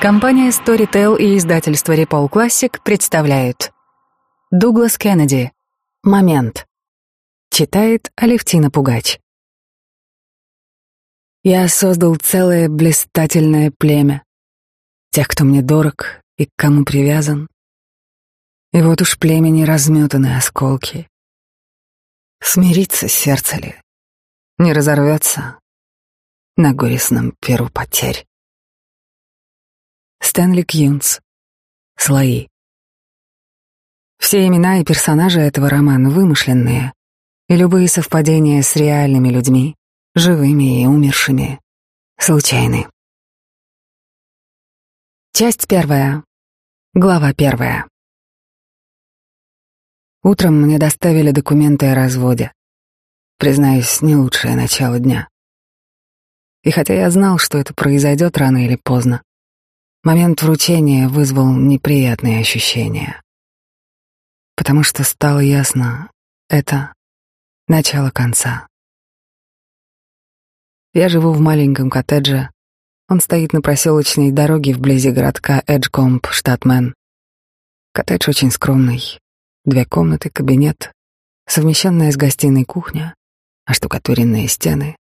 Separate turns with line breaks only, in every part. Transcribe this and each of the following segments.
Компания Storytel и издательство Repol Classic представляют. Дуглас Кеннеди. «Момент» Читает Алевтина Пугач. Я создал целое блистательное племя. Тех, кто мне дорог и к кому привязан. И вот уж племени разметаны осколки. Смириться сердце ли? Не разорвется? На горестном перу потерь. Стэнли Кьюнс. Слои. Все имена и персонажи этого романа вымышленные, и любые совпадения с реальными людьми, живыми и умершими, случайны. Часть первая. Глава первая. Утром мне доставили документы о разводе. Признаюсь, не лучшее начало дня. И хотя я знал, что это произойдет рано или поздно, Момент вручения вызвал неприятные ощущения. Потому что стало ясно — это начало конца. Я живу в маленьком коттедже. Он стоит на проселочной дороге вблизи городка Эджкомп, штат Мэн. Коттедж очень скромный. Две комнаты, кабинет, совмещенная с гостиной кухня, оштукатуренные стены,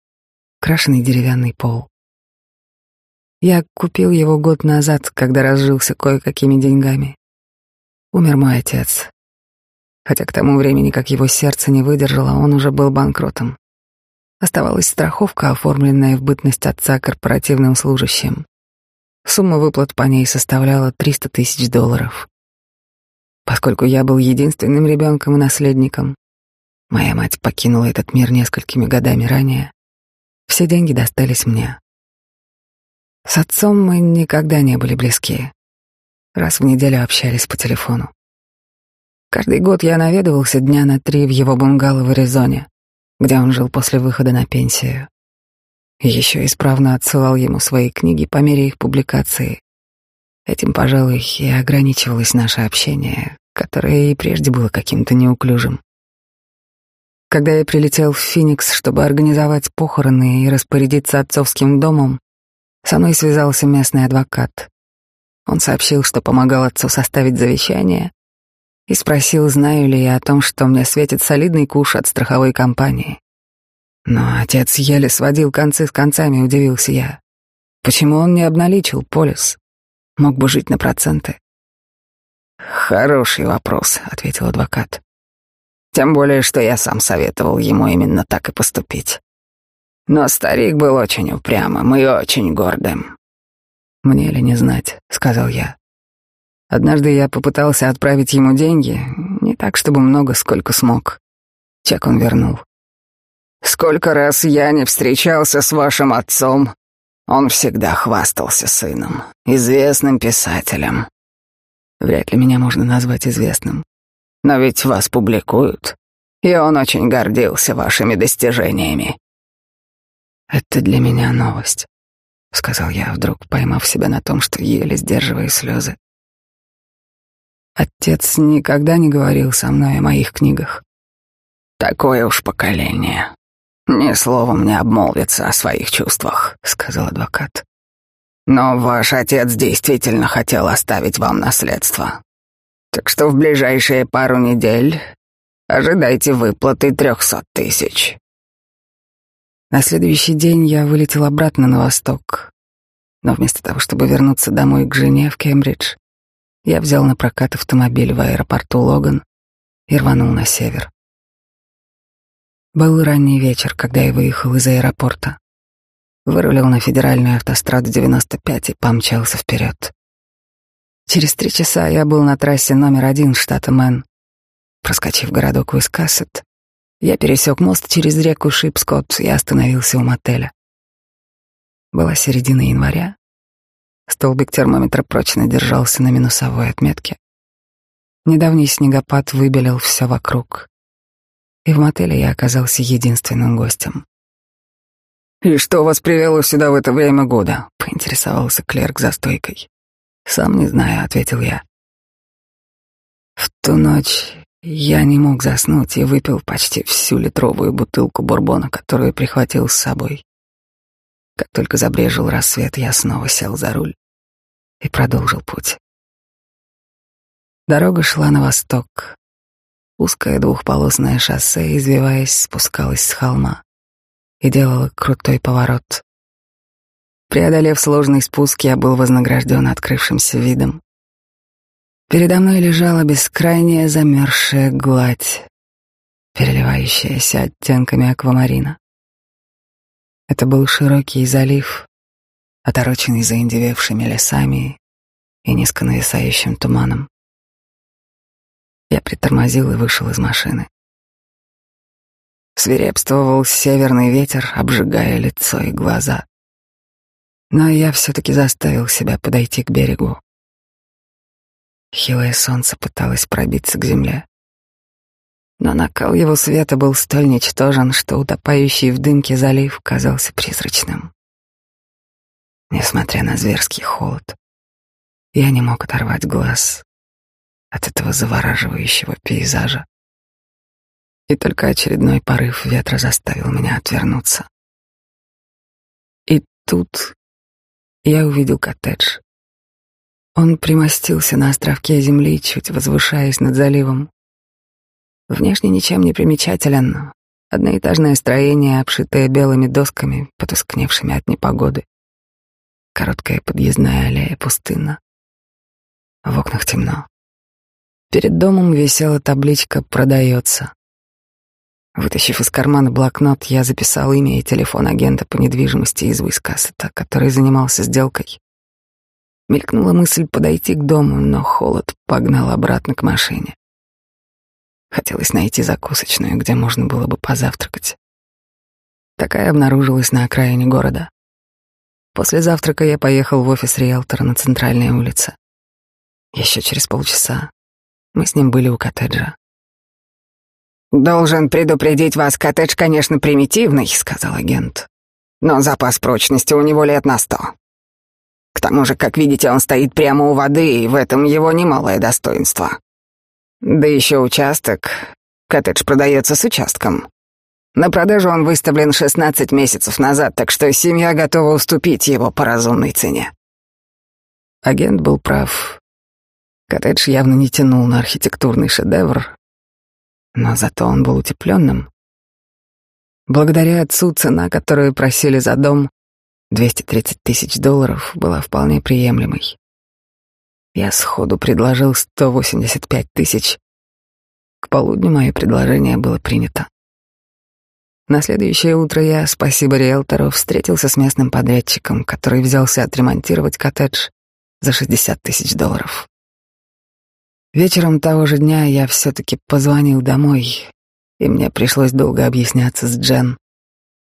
крашеный деревянный пол. Я купил его год назад, когда разжился кое-какими деньгами. Умер мой отец. Хотя к тому времени, как его сердце не выдержало, он уже был банкротом. Оставалась страховка, оформленная в бытность отца корпоративным служащим. Сумма выплат по ней составляла 300 тысяч долларов. Поскольку я был единственным ребенком и наследником, моя мать покинула этот мир несколькими годами ранее, все деньги достались мне. С отцом мы никогда не были близки. Раз в неделю общались по телефону. Каждый год я наведывался дня на три в его бунгало в Аризоне, где он жил после выхода на пенсию. еще исправно отсылал ему свои книги по мере их публикации. Этим, пожалуй, и ограничивалось наше общение, которое и прежде было каким-то неуклюжим. Когда я прилетел в Феникс, чтобы организовать похороны и распорядиться отцовским домом, со мной связался местный адвокат. Он сообщил, что помогал отцу составить завещание, и спросил, знаю ли я о том, что мне светит солидный куш от страховой компании. Но отец еле сводил концы с концами, удивился я. Почему он не обналичил полис? Мог бы жить на проценты.
«Хороший вопрос», — ответил адвокат. «Тем более, что я сам советовал ему именно так и поступить. Но старик был очень упрямым и очень гордым.
«Мне ли не знать», — сказал я. Однажды я попытался отправить ему деньги, не так, чтобы много, сколько смог. Чек он вернул.
«Сколько раз я не встречался с вашим отцом, он всегда хвастался сыном, известным писателем.
Вряд ли меня можно назвать известным.
Но ведь вас публикуют, и он очень гордился вашими достижениями.
«Это для меня новость», — сказал я, вдруг поймав себя на том, что еле сдерживаю слезы. Отец никогда не говорил со мной о моих книгах.
«Такое уж поколение. Ни словом не обмолвится о своих чувствах», — сказал адвокат. «Но ваш отец действительно хотел оставить вам наследство. Так что в ближайшие пару недель ожидайте выплаты трехсот тысяч».
На следующий день я вылетел обратно на восток. Но вместо того, чтобы вернуться домой к жене в Кембридж, я взял на прокат автомобиль в аэропорту Логан и рванул на север. Был ранний вечер, когда я выехал из аэропорта. Вырулил на федеральную автостраду 95 и помчался вперед. Через три часа я был на трассе номер один штата Мэн. Проскочив городок Уискассет, я пересек мост через реку Шипскот и остановился у мотеля. Была середина января. Столбик термометра прочно держался на минусовой отметке. Недавний снегопад выбелил все вокруг. И в мотеле я оказался единственным гостем.
«И что вас привело сюда в это время года?» — поинтересовался клерк за стойкой.
«Сам не знаю», — ответил я. В ту ночь я не мог заснуть и выпил почти всю литровую бутылку бурбона, которую прихватил с собой. Как только забрежил рассвет, я снова сел за руль и продолжил путь. Дорога шла на восток. Узкое двухполосное шоссе, извиваясь, спускалось с холма и делало крутой поворот. Преодолев сложный спуск, я был вознагражден открывшимся видом. Передо мной лежала бескрайняя замерзшая гладь, переливающаяся оттенками аквамарина. Это был широкий залив, отороченный заиндевевшими лесами и низко нависающим туманом. Я притормозил и вышел из машины. Свирепствовал северный ветер, обжигая лицо и глаза. Но я все-таки заставил себя подойти к берегу. Хилое солнце пыталось пробиться к земле. Но накал его света был столь ничтожен, что утопающий в дымке залив казался призрачным. Несмотря на зверский холод, я не мог оторвать глаз от этого завораживающего пейзажа. И только очередной порыв ветра заставил меня отвернуться. И тут я увидел коттедж. Он примостился на островке земли, чуть возвышаясь над заливом. Внешне ничем не примечателен. Одноэтажное строение, обшитое белыми досками, потускневшими от непогоды. Короткая подъездная аллея пустынна. В окнах темно. Перед домом висела табличка «Продается». Вытащив из кармана блокнот, я записал имя и телефон агента по недвижимости из Уискассета, который занимался сделкой. Мелькнула мысль подойти к дому, но холод погнал обратно к машине. Хотелось найти закусочную, где можно было бы позавтракать. Такая обнаружилась на окраине города. После завтрака я поехал в офис риэлтора на центральной улице. Еще через полчаса мы с ним были у коттеджа.
«Должен предупредить вас, коттедж, конечно, примитивный», — сказал агент. «Но запас прочности у него лет на сто. К тому же, как видите, он стоит прямо у воды, и в этом его немалое достоинство. Да еще участок. Коттедж продается с участком. На продажу он выставлен 16 месяцев назад, так что семья готова уступить его по разумной цене.
Агент был прав. Коттедж явно не тянул на архитектурный шедевр, но зато он был утепленным. Благодаря отцу цена, которую просили за дом, 230 тысяч долларов была вполне приемлемой. Я сходу предложил 185 тысяч. К полудню мое предложение было принято. На следующее утро я, спасибо риэлтору, встретился с местным подрядчиком, который взялся отремонтировать коттедж за 60 тысяч долларов. Вечером того же дня я все-таки позвонил домой, и мне пришлось долго объясняться с Джен,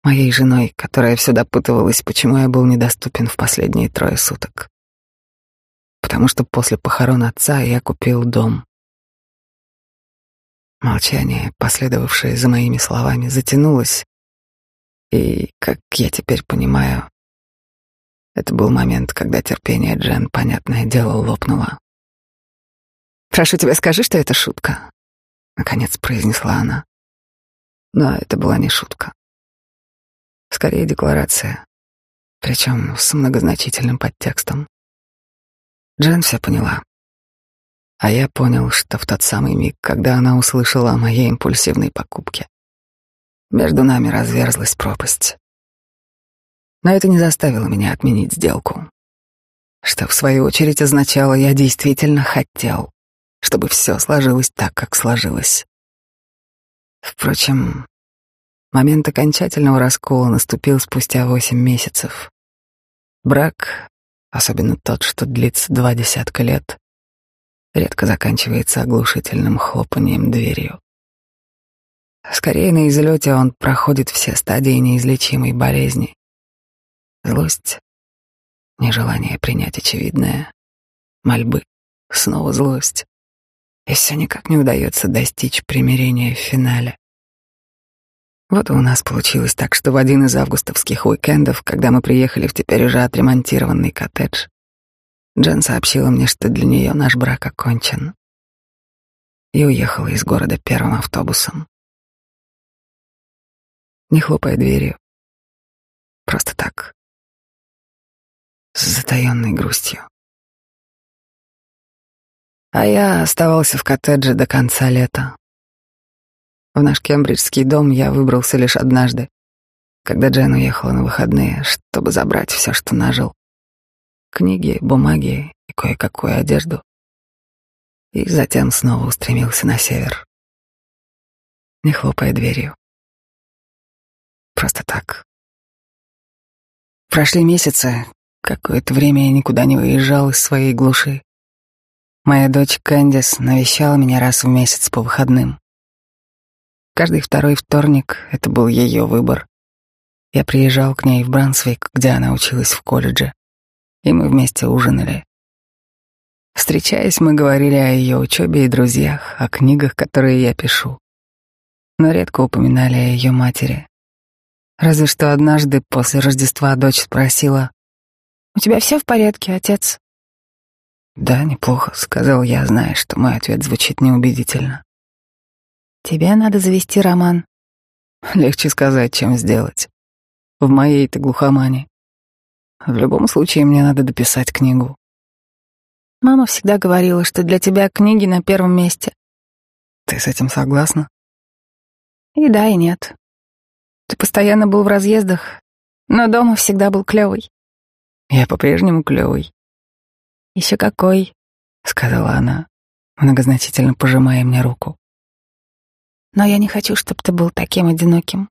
моей женой, которая все допытывалась, почему я был недоступен в последние трое суток. Потому что после похорон отца я купил дом. Молчание, последовавшее за моими словами, затянулось, и, как я теперь понимаю, это был момент, когда терпение Джен, понятное дело, лопнуло. «Прошу тебя, скажи, что это шутка», — наконец произнесла она. Но это была не шутка. Скорее декларация, причем с многозначительным подтекстом. Джен все поняла. А я понял, что в тот самый миг, когда она услышала о моей импульсивной покупке, между нами разверзлась пропасть. Но это не заставило меня отменить сделку, что в свою очередь означало, я действительно хотел, чтобы все сложилось так, как сложилось. Впрочем, Момент окончательного раскола наступил спустя восемь месяцев. Брак, особенно тот, что длится два десятка лет, редко заканчивается оглушительным хлопанием дверью. Скорее на излете он проходит все стадии неизлечимой болезни. Злость, нежелание принять очевидное, мольбы, снова злость. И все никак не удается достичь примирения в финале. Вот и у нас получилось так, что в один из августовских уикендов, когда мы приехали в теперь уже отремонтированный коттедж, Джен сообщила мне, что для нее наш брак окончен, и уехала из города первым автобусом. Не хлопая дверью, просто так, с затаенной грустью. А я оставался в коттедже до конца лета. В наш кембриджский дом я выбрался лишь однажды, когда Джен уехала на выходные, чтобы забрать все, что нажил. Книги, бумаги и кое-какую одежду. И затем снова устремился на север. Не хлопая дверью. Просто так. Прошли месяцы, какое-то время я никуда не выезжал из своей глуши. Моя дочь Кэндис навещала меня раз в месяц по выходным. Каждый второй вторник — это был ее выбор. Я приезжал к ней в Брансвик, где она училась в колледже, и мы вместе ужинали. Встречаясь, мы говорили о ее учебе и друзьях, о книгах, которые я пишу. Но редко упоминали о ее матери. Разве что однажды после Рождества дочь спросила, «У тебя все в порядке, отец?» «Да, неплохо», — сказал я, зная, что мой ответ звучит неубедительно. «Тебе надо завести роман». Легче сказать, чем сделать в моей-то глухомане. В любом случае, мне надо дописать книгу. Мама всегда говорила, что для тебя книги на первом месте. Ты с этим согласна? И да, и нет. Ты постоянно был в разъездах, но дома всегда был клевый. Я по-прежнему клевый. Еще какой, сказала она, многозначительно пожимая мне руку. Но я не хочу, чтобы ты был таким одиноким.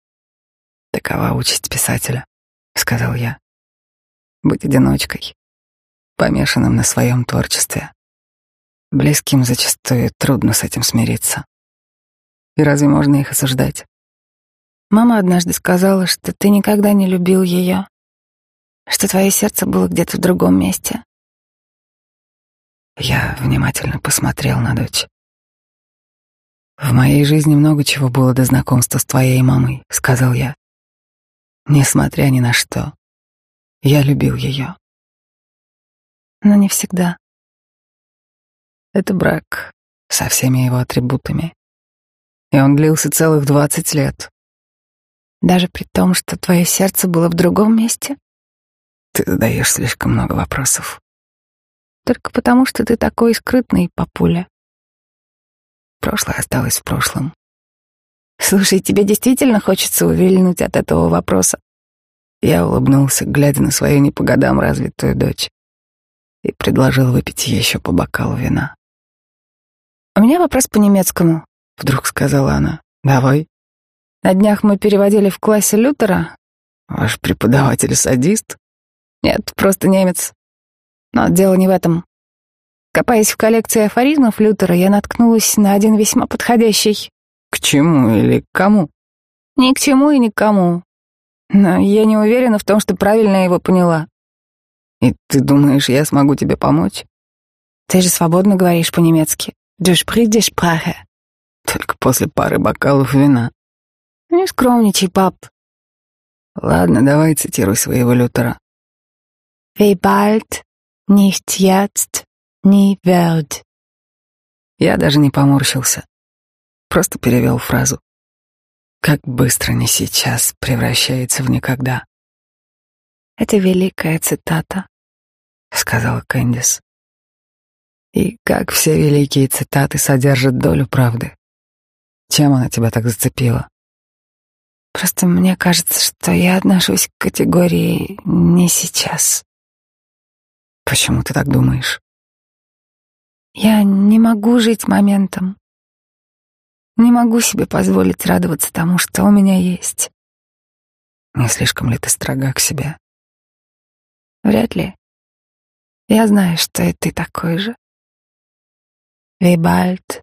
Такова участь писателя, сказал я. Быть одиночкой, помешанным на своем творчестве. Близким зачастую трудно с этим смириться. И разве можно их осуждать? Мама однажды сказала, что ты никогда не любил ее, что твое сердце было где-то в другом месте. Я внимательно посмотрел на дочь. В моей жизни много чего было до знакомства с твоей мамой, сказал я. Несмотря ни на что, я любил ее. Но не всегда. Это брак со всеми его атрибутами. И он длился целых двадцать лет. Даже при том, что твое сердце было в другом месте? Ты задаешь слишком много вопросов. Только потому, что ты такой скрытный, папуля. Прошлое осталось в прошлом. Слушай, тебе действительно хочется увильнуть от этого вопроса? Я улыбнулся, глядя на свою не по годам развитую дочь, и предложил выпить еще по бокалу вина. «У меня вопрос по-немецкому», — вдруг сказала она. «Давай». «На днях мы переводили в классе Лютера». «Ваш преподаватель садист?» «Нет, просто немец. Но дело не в этом. Копаясь в коллекции афоризмов Лютера, я наткнулась на один весьма подходящий. К чему или к кому? Ни к чему и ни к кому. Но я не уверена в том, что правильно его поняла. И ты думаешь, я смогу тебе помочь? Ты же свободно говоришь по-немецки. Du sprichst Sprache. Только после пары бокалов вина. Не скромничай, пап. Ладно, давай цитируй своего Лютера. Wie bald, nicht jetzt, nie wird. Я даже не поморщился просто перевел фразу. Как быстро не сейчас превращается в никогда. Это великая цитата, сказала Кэндис. И как все великие цитаты содержат долю правды. Чем она тебя так зацепила? Просто мне кажется, что я отношусь к категории не сейчас. Почему ты так думаешь? Я не могу жить моментом. Не могу себе позволить радоваться тому, что у меня есть. Не слишком ли ты строга к себе? Вряд ли. Я знаю, что и ты такой же. Bald,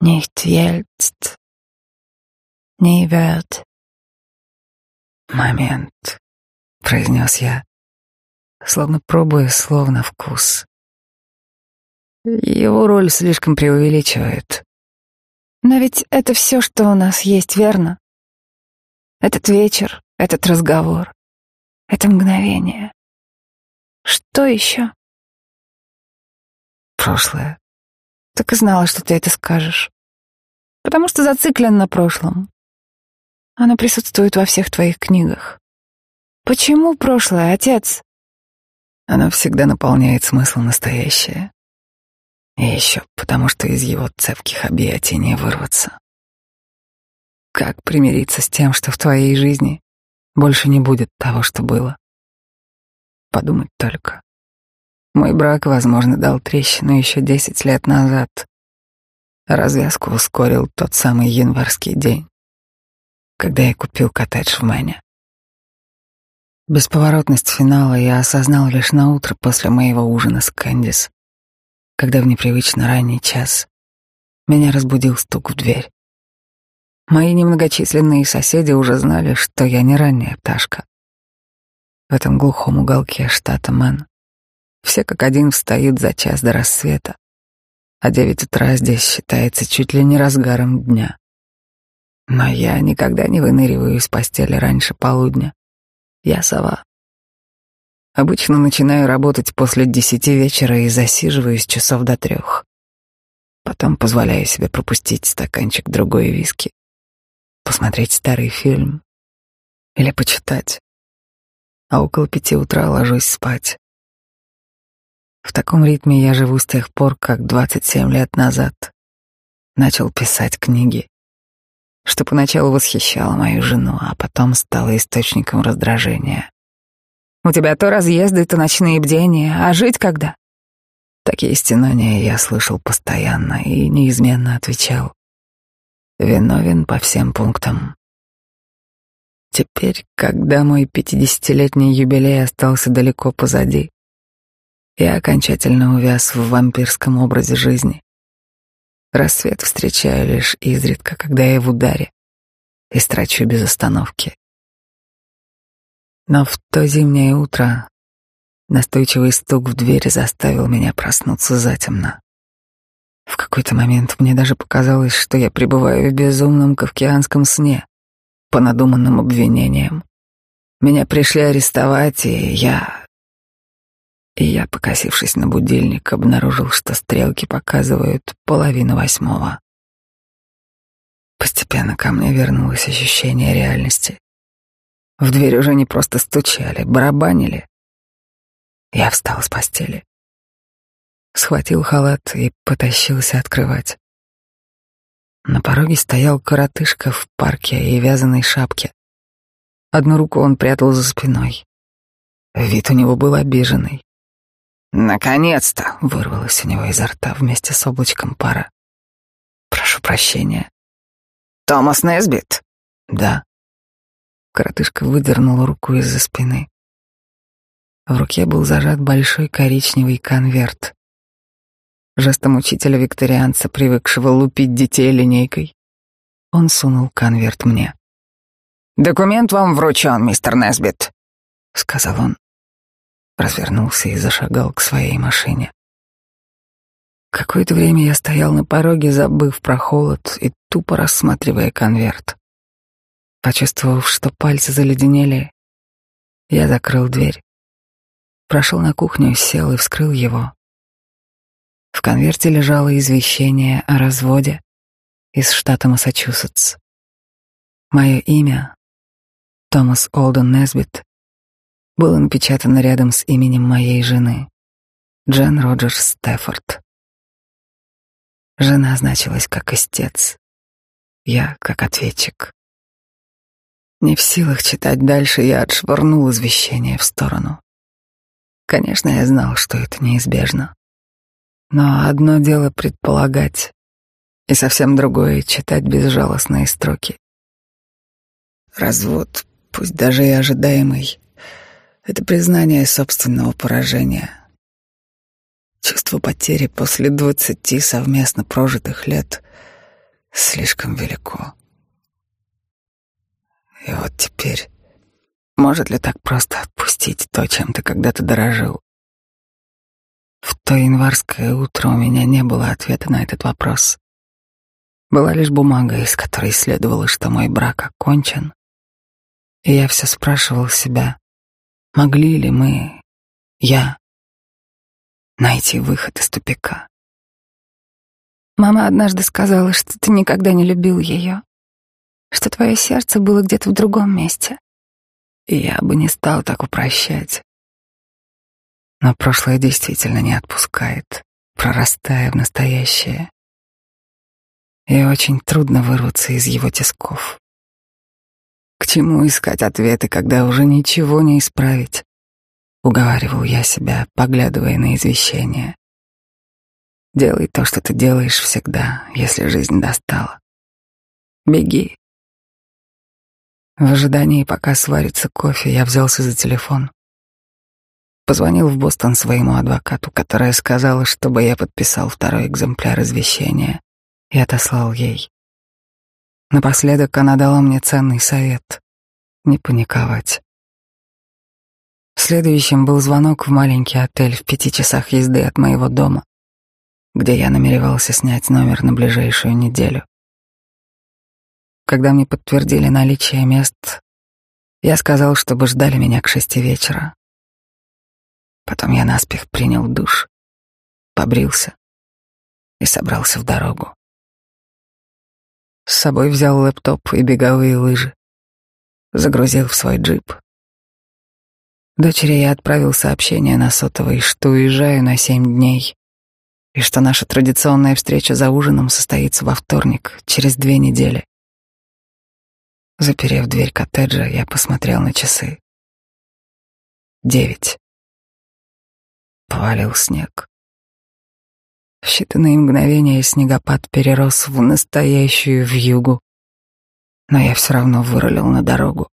nicht jetzt, nie wird. Момент, произнес я, словно пробуя слово на вкус. Его роль слишком преувеличивает. Но ведь это все, что у нас есть, верно? Этот вечер, этот разговор, это мгновение. Что еще? Прошлое. Так и знала, что ты это скажешь. Потому что зациклен на прошлом. Оно присутствует во всех твоих книгах. Почему прошлое, отец? Оно всегда наполняет смыслом настоящее. И еще потому, что из его цепких объятий не вырваться. Как примириться с тем, что в твоей жизни больше не будет того, что было? Подумать только. Мой брак, возможно, дал трещину еще десять лет назад. Развязку ускорил тот самый январский день, когда я купил коттедж в Мэне. Бесповоротность финала я осознал лишь на утро после моего ужина с Кэндис, когда в непривычно ранний час меня разбудил стук в дверь. Мои немногочисленные соседи уже знали, что я не ранняя пташка. В этом глухом уголке штата Мэн все как один встают за час до рассвета, а девять утра здесь считается чуть ли не разгаром дня. Но я никогда не выныриваю из постели раньше полудня. Я сова. Обычно начинаю работать после десяти вечера и засиживаюсь часов до трех. Потом позволяю себе пропустить стаканчик другой виски, посмотреть старый фильм или почитать. А около пяти утра ложусь спать. В таком ритме я живу с тех пор, как 27 лет назад начал писать книги что поначалу восхищало мою жену, а потом стало источником раздражения. «У тебя то разъезды, то ночные бдения, а жить когда?» Такие стенания я слышал постоянно и неизменно отвечал. Виновен по всем пунктам. Теперь, когда мой пятидесятилетний юбилей остался далеко позади, я окончательно увяз в вампирском образе жизни. Рассвет встречаю лишь изредка, когда я в ударе, и строчу без остановки. Но в то зимнее утро настойчивый стук в дверь заставил меня проснуться затемно. В какой-то момент мне даже показалось, что я пребываю в безумном кавкианском сне по надуманным обвинениям. Меня пришли арестовать, и я и я, покосившись на будильник, обнаружил, что стрелки показывают половину восьмого. Постепенно ко мне вернулось ощущение реальности. В дверь уже не просто стучали, барабанили. Я встал с постели, схватил халат и потащился открывать. На пороге стоял коротышка в парке и вязаной шапке. Одну руку он прятал за спиной. Вид у него был обиженный.
«Наконец-то!»
— вырвалось у него изо рта вместе с облачком пара. «Прошу прощения».
«Томас Несбит?»
«Да». Коротышка выдернула руку из-за спины. В руке был зажат большой коричневый конверт. Жестом учителя-викторианца, привыкшего лупить детей линейкой, он сунул конверт мне.
«Документ вам вручен, мистер Несбит», — сказал он
развернулся и зашагал к своей машине. Какое-то время я стоял на пороге, забыв про холод и тупо рассматривая конверт. Почувствовав, что пальцы заледенели, я закрыл дверь, прошел на кухню, сел и вскрыл его. В конверте лежало извещение о разводе из штата Массачусетс. Мое имя — Томас Олден Несбит, было напечатано рядом с именем моей жены, Джен Роджерс Стефорд. Жена значилась как истец, я как ответчик. Не в силах читать дальше, я отшвырнул извещение в сторону. Конечно, я знал, что это неизбежно. Но одно дело предполагать, и совсем другое — читать безжалостные строки. Развод, пусть даже и ожидаемый, это признание собственного поражения. Чувство потери после двадцати совместно прожитых лет слишком велико. И вот теперь, может ли так просто отпустить то, чем ты когда-то дорожил? В то январское утро у меня не было ответа на этот вопрос. Была лишь бумага, из которой следовало, что мой брак окончен. И я все спрашивал себя, Могли ли мы, я, найти выход из тупика? Мама однажды сказала, что ты никогда не любил ее, что твое сердце было где-то в другом месте. Я бы не стал так упрощать. Но прошлое действительно не отпускает, прорастая в настоящее. И очень трудно вырваться из его тисков. К чему искать ответы, когда уже ничего не исправить? Уговаривал я себя, поглядывая на извещение. Делай то, что ты делаешь всегда, если жизнь достала. Беги. В ожидании, пока сварится кофе, я взялся за телефон. Позвонил в Бостон своему адвокату, которая сказала, чтобы я подписал второй экземпляр извещения и отослал ей. Напоследок она дала мне ценный совет — не паниковать. Следующим был звонок в маленький отель в пяти часах езды от моего дома, где я намеревался снять номер на ближайшую неделю. Когда мне подтвердили наличие мест, я сказал, чтобы ждали меня к шести вечера. Потом я наспех принял душ, побрился и собрался в дорогу. С собой взял лэптоп и беговые лыжи. Загрузил в свой джип. Дочери я отправил сообщение на сотовый, что уезжаю на семь дней и что наша традиционная встреча за ужином состоится во вторник, через две недели. Заперев дверь коттеджа, я посмотрел на часы. Девять. Повалил снег. В считанные мгновения снегопад перерос в настоящую вьюгу, но я все равно вырулил на дорогу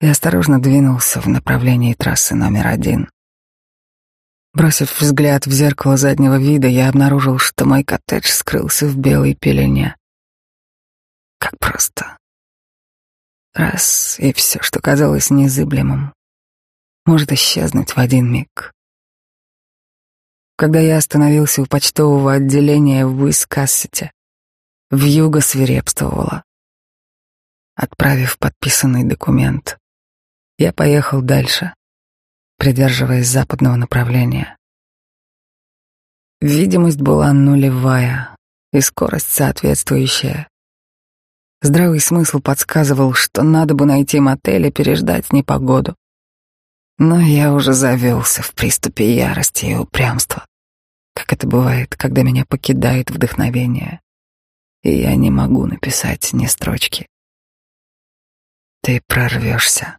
и осторожно двинулся в направлении трассы номер один. Бросив взгляд в зеркало заднего вида, я обнаружил, что мой коттедж скрылся в белой пелене. Как просто. Раз, и все, что казалось незыблемым, может исчезнуть в один миг. Когда я остановился у почтового отделения в Уискассете, вьюга свирепствовала. Отправив подписанный документ, я поехал дальше, придерживаясь западного направления. Видимость была нулевая и скорость соответствующая. Здравый смысл подсказывал, что надо бы найти мотель и переждать непогоду. Но я уже завелся в приступе ярости и упрямства как это бывает, когда меня покидает вдохновение, и я не могу написать ни строчки. Ты прорвешься.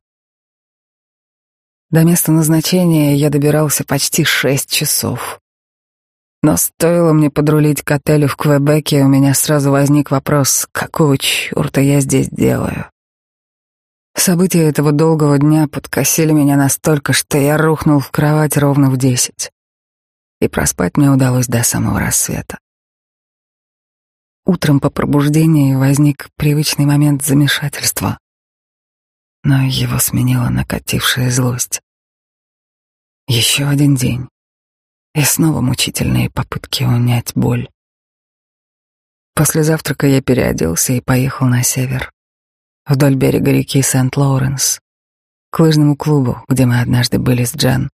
До места назначения я добирался почти шесть часов. Но стоило мне подрулить к отелю в Квебеке, у меня сразу возник вопрос, какого черта я здесь делаю. События этого долгого дня подкосили меня настолько, что я рухнул в кровать ровно в десять и проспать мне удалось до самого рассвета. Утром по пробуждении возник привычный момент замешательства, но его сменила накатившая злость. Еще один день, и снова мучительные попытки унять боль. После завтрака я переоделся и поехал на север, вдоль берега реки Сент-Лоуренс, к лыжному клубу, где мы однажды были с Джен.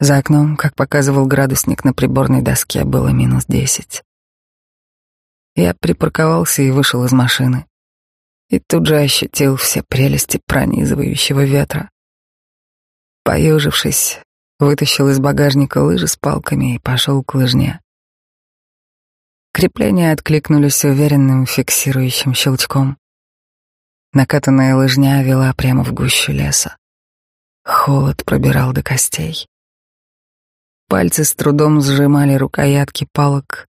За окном, как показывал градусник на приборной доске, было минус десять. Я припарковался и вышел из машины. И тут же ощутил все прелести пронизывающего ветра. Поежившись, вытащил из багажника лыжи с палками и пошел к лыжне. Крепления откликнулись уверенным фиксирующим щелчком. Накатанная лыжня вела прямо в гущу леса. Холод пробирал до костей. Пальцы с трудом сжимали рукоятки палок,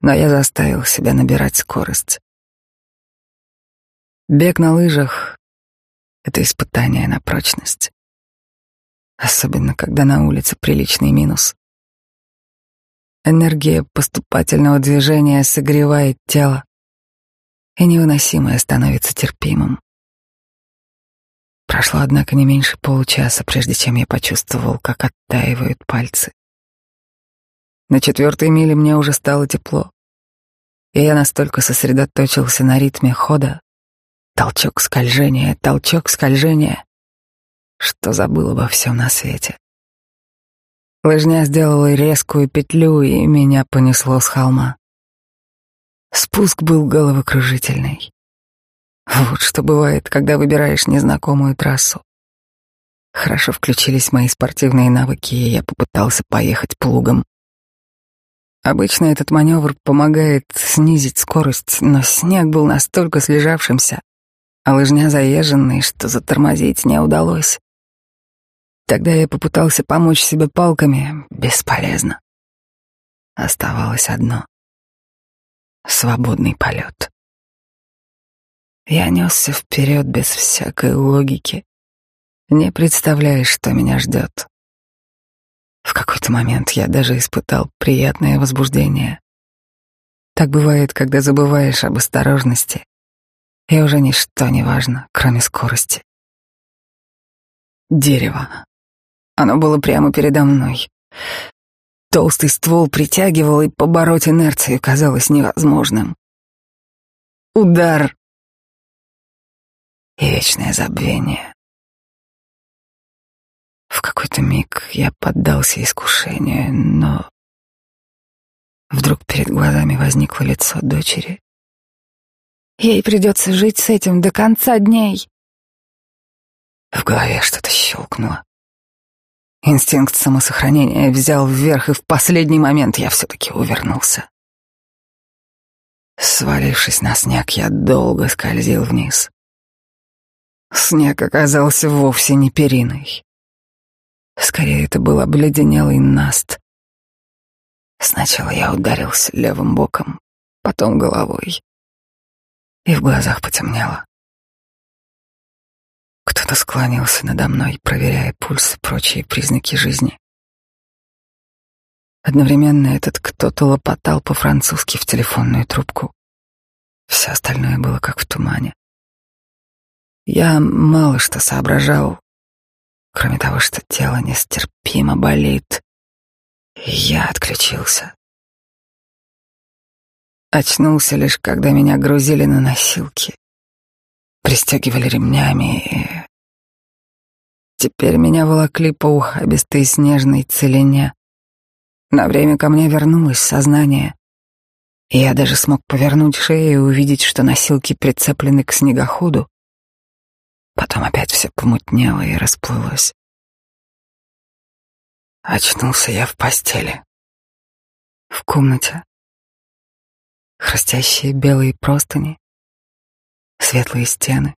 но я заставил себя набирать скорость. Бег на лыжах — это испытание на прочность. Особенно, когда на улице приличный минус. Энергия поступательного движения согревает тело, и невыносимое становится терпимым. Прошло, однако, не меньше получаса, прежде чем я почувствовал, как оттаивают пальцы. На четвертой миле мне уже стало тепло, и я настолько сосредоточился на ритме хода, толчок скольжения, толчок скольжения, что забыл обо всем на свете. Лыжня сделала резкую петлю, и меня понесло с холма. Спуск был головокружительный. Вот что бывает, когда выбираешь незнакомую трассу. Хорошо включились мои спортивные навыки, и я попытался поехать плугом. Обычно этот маневр помогает снизить скорость, но снег был настолько слежавшимся, а лыжня заезженной, что затормозить не удалось. Тогда я попытался помочь себе палками, бесполезно. Оставалось одно — свободный полет. Я несся вперед без всякой логики, не представляя, что меня ждет. В какой-то момент я даже испытал приятное возбуждение. Так бывает, когда забываешь об осторожности, и уже ничто не важно, кроме скорости. Дерево. Оно было прямо передо мной. Толстый ствол притягивал, и побороть инерцию казалось невозможным. Удар. И вечное забвение. В какой-то миг я поддался искушению, но вдруг перед глазами возникло лицо дочери. Ей придется жить с этим до конца дней. В голове что-то щелкнуло. Инстинкт самосохранения взял вверх, и в последний момент я все-таки увернулся. Свалившись на снег, я долго скользил вниз. Снег оказался вовсе не периной. Скорее, это был обледенелый наст. Сначала я ударился левым боком, потом головой, и в глазах потемнело. Кто-то склонился надо мной, проверяя пульс и прочие признаки жизни. Одновременно этот кто-то лопотал по-французски в телефонную трубку. Все остальное было как в тумане. Я мало что соображал, кроме того, что тело нестерпимо болит. я отключился. Очнулся лишь, когда меня грузили на носилки, пристегивали ремнями и... Теперь меня волокли по ухабистой снежной целине. На время ко мне вернулось сознание, и я даже смог повернуть шею и увидеть, что носилки прицеплены к снегоходу, Потом опять все помутнело и расплылось. Очнулся я в постели. В комнате. Хрустящие белые простыни, светлые стены,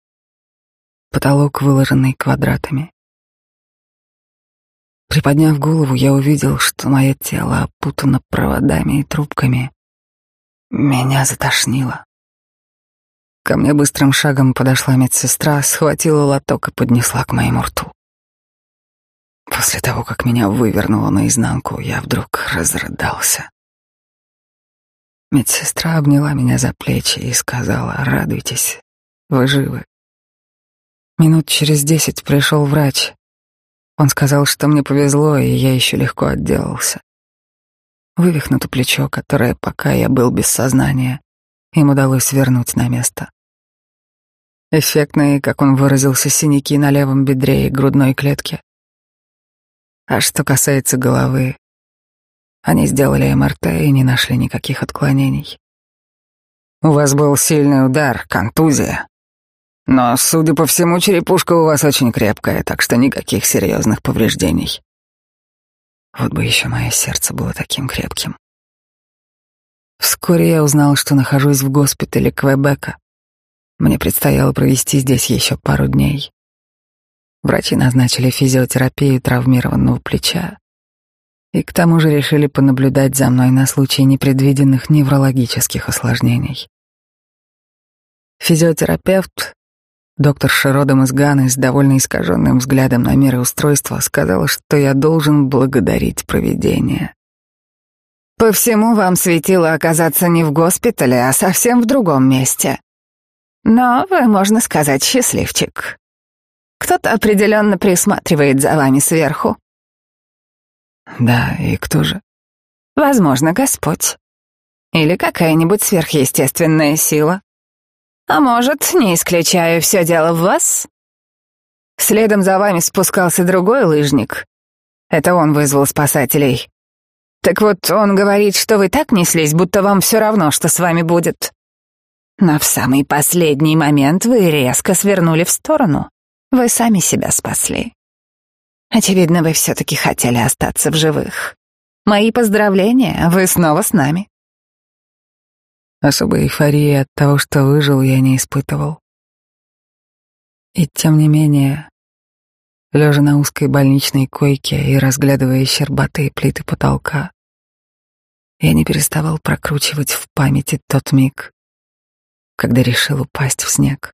потолок, выложенный квадратами. Приподняв голову, я увидел, что мое тело опутано проводами и трубками. Меня затошнило. Ко мне быстрым шагом подошла медсестра, схватила лоток и поднесла к моему рту. После того, как меня вывернуло наизнанку, я вдруг разрыдался. Медсестра обняла меня за плечи и сказала, радуйтесь, вы живы. Минут через десять пришел врач. Он сказал, что мне повезло, и я еще легко отделался. Вывихнуто плечо, которое, пока я был без сознания, им удалось вернуть на место. Эффектные, как он выразился, синяки на левом бедре и грудной клетке. А что касается головы, они сделали МРТ и не нашли никаких отклонений. У вас был сильный удар, контузия. Но, судя по всему, черепушка у вас очень крепкая, так что никаких серьезных повреждений. Вот бы еще мое сердце было таким крепким. Вскоре я узнал, что нахожусь в госпитале Квебека. Мне предстояло провести здесь еще пару дней. Врачи назначили физиотерапию травмированного плеча. И к тому же решили понаблюдать за мной на случай непредвиденных неврологических осложнений. Физиотерапевт, доктор Широдом из Ганы с довольно искаженным взглядом на меры устройства, сказала, что я должен благодарить провидение. «По всему вам светило оказаться не в госпитале, а совсем в другом месте», но вы, можно сказать, счастливчик. Кто-то определенно присматривает за вами сверху. Да, и кто же?
Возможно, Господь. Или какая-нибудь сверхъестественная сила. А может, не исключаю, все дело в вас? Следом за вами спускался другой лыжник. Это он вызвал спасателей. Так вот, он говорит, что вы так неслись, будто вам все равно, что с вами будет. Но в самый последний момент вы резко свернули в сторону. Вы сами себя спасли.
Очевидно, вы все-таки хотели остаться в живых. Мои поздравления, вы снова с нами.
Особой эйфории от того, что выжил, я не испытывал. И тем не менее, лежа на узкой больничной койке и разглядывая щербатые плиты потолка, я не переставал прокручивать в памяти тот миг, когда решил упасть в снег.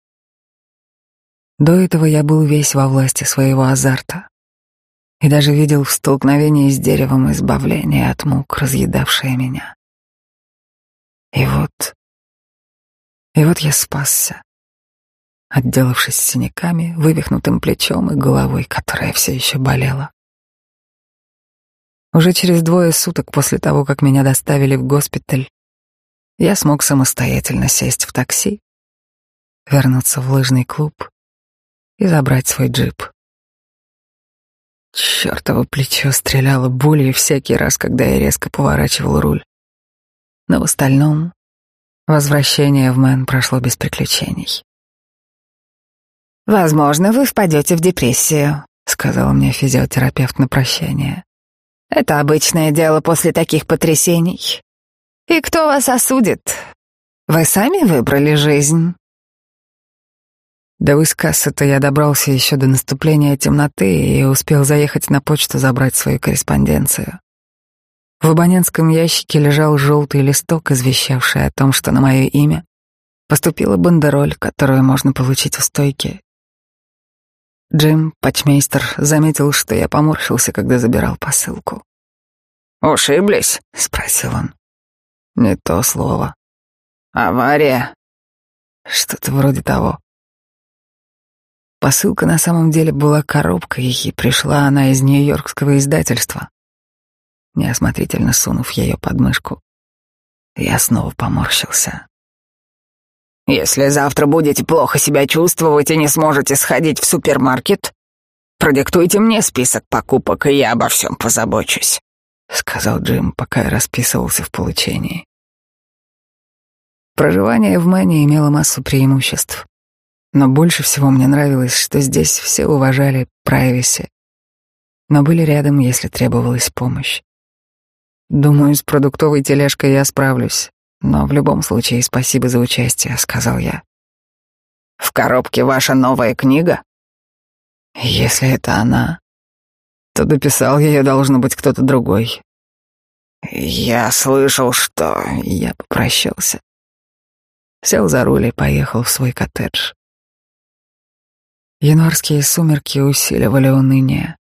До этого я был весь во власти своего азарта и даже видел в столкновении с деревом избавление от мук, разъедавшее меня. И вот... И вот я спасся, отделавшись синяками, вывихнутым плечом и головой, которая все еще болела. Уже через двое суток после того, как меня доставили в госпиталь, я смог самостоятельно сесть в такси, вернуться в лыжный клуб и забрать свой джип. Чёртово плечо стреляло болью всякий раз, когда я резко поворачивал руль. Но в остальном возвращение в Мэн прошло без приключений.
«Возможно, вы впадете в депрессию», —
сказал мне физиотерапевт на прощание.
«Это обычное дело после таких потрясений. И кто вас осудит? Вы сами выбрали жизнь».
До Уискасса-то я добрался еще до наступления темноты и успел заехать на почту забрать свою корреспонденцию. В абонентском ящике лежал желтый листок, извещавший о том, что на мое имя поступила бандероль, которую можно получить у стойки. Джим, патчмейстер, заметил, что я поморщился, когда забирал посылку.
«Ушиблись?»
— спросил он. «Не то слово.
Авария?»
«Что-то вроде того». Посылка на самом деле была коробкой, и пришла она из нью-йоркского издательства. Неосмотрительно сунув ее под мышку, я снова поморщился.
«Если завтра будете плохо себя чувствовать и не сможете сходить в супермаркет, продиктуйте мне список покупок, и я обо всем позабочусь», —
сказал Джим, пока я расписывался в получении. Проживание в Мэне имело массу преимуществ. Но больше всего мне нравилось, что здесь все уважали прайвеси, но были рядом, если требовалась помощь. Думаю, с продуктовой тележкой я справлюсь, но в любом случае спасибо за участие, сказал я.
В коробке ваша новая книга?
Если это она, то дописал ее должно быть кто-то другой.
Я слышал, что
я попрощался. Сел за руль и поехал в свой коттедж. Январские сумерки усиливали уныние.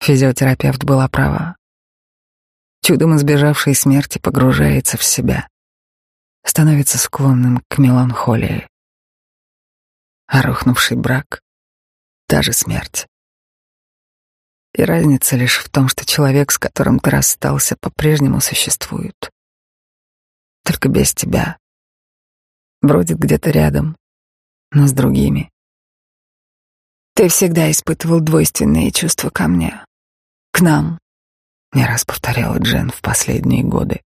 Физиотерапевт была права. Чудом избежавший смерти погружается в себя, становится склонным к меланхолии. А рухнувший брак — та же смерть. И разница лишь в том, что человек, с которым ты расстался, по-прежнему существует. Только без тебя. Бродит где-то рядом, но с другими. Ты всегда испытывал двойственные чувства ко мне. К нам. Не раз повторяла Джен в последние годы.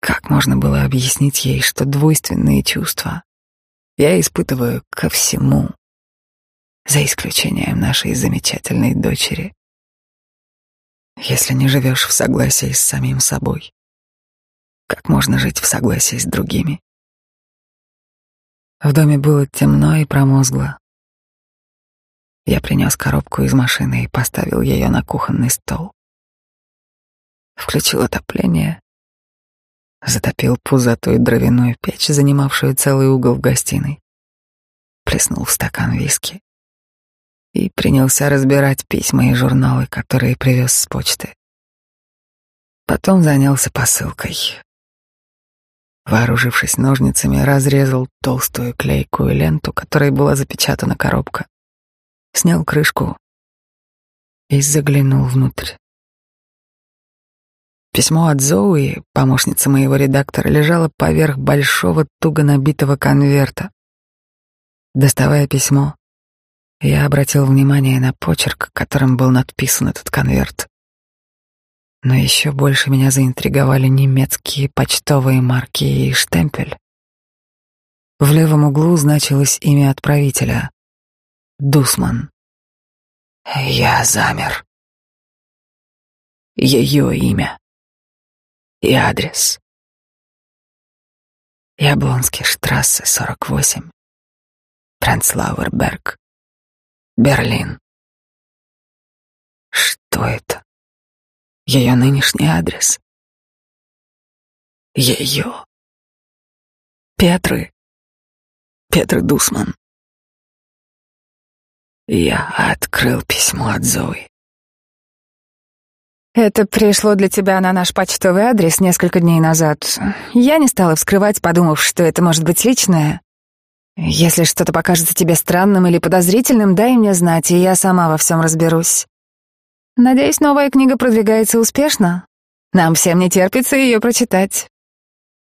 Как можно было объяснить ей, что двойственные чувства я испытываю ко всему, за исключением нашей замечательной дочери? Если не живешь в согласии с самим собой, как можно жить в согласии с другими? В доме было темно и промозгло. Я принес коробку из машины и поставил ее на кухонный стол. Включил отопление, затопил пузатую дровяную печь, занимавшую целый угол в гостиной, плеснул в стакан виски и принялся разбирать письма и журналы, которые привез с почты. Потом занялся посылкой. Вооружившись ножницами, разрезал толстую клейкую ленту, которой была запечатана коробка снял крышку и заглянул внутрь. Письмо от Зоуи, помощницы моего редактора, лежало поверх большого туго набитого конверта. Доставая письмо, я обратил внимание на почерк, которым был надписан этот конверт. Но еще больше меня заинтриговали немецкие почтовые марки и штемпель. В левом углу значилось имя отправителя Дусман.
Я замер. Ее имя и адрес. Яблонский штрассе, 48. Пренцлауэрберг. Берлин. Что это? Ее нынешний адрес. Ее. Петры. Петры Дусман. Я открыл письмо от Зои.
Это пришло для тебя на наш почтовый адрес несколько дней назад. Я не стала вскрывать, подумав, что это может быть личное. Если что-то покажется тебе странным или подозрительным, дай мне знать, и я сама во всем разберусь. Надеюсь, новая книга продвигается успешно. Нам всем не терпится ее прочитать.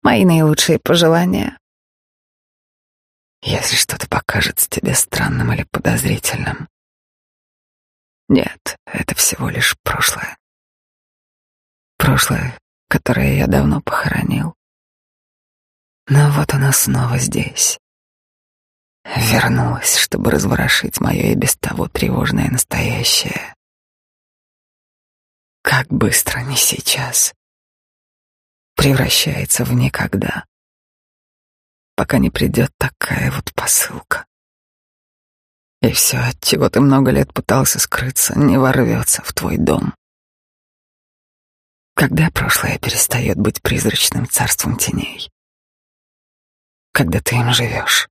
Мои наилучшие пожелания.
Если что-то покажется тебе странным или подозрительным. Нет, это всего лишь прошлое. Прошлое, которое я давно похоронил. Но вот оно снова здесь. Вернулась, чтобы разворошить мое и без того тревожное настоящее. Как быстро, не сейчас. Превращается в никогда пока не придет такая вот посылка. И все, от чего ты много лет пытался скрыться, не ворвется в твой дом. Когда прошлое перестает быть призрачным царством теней? Когда ты им живешь?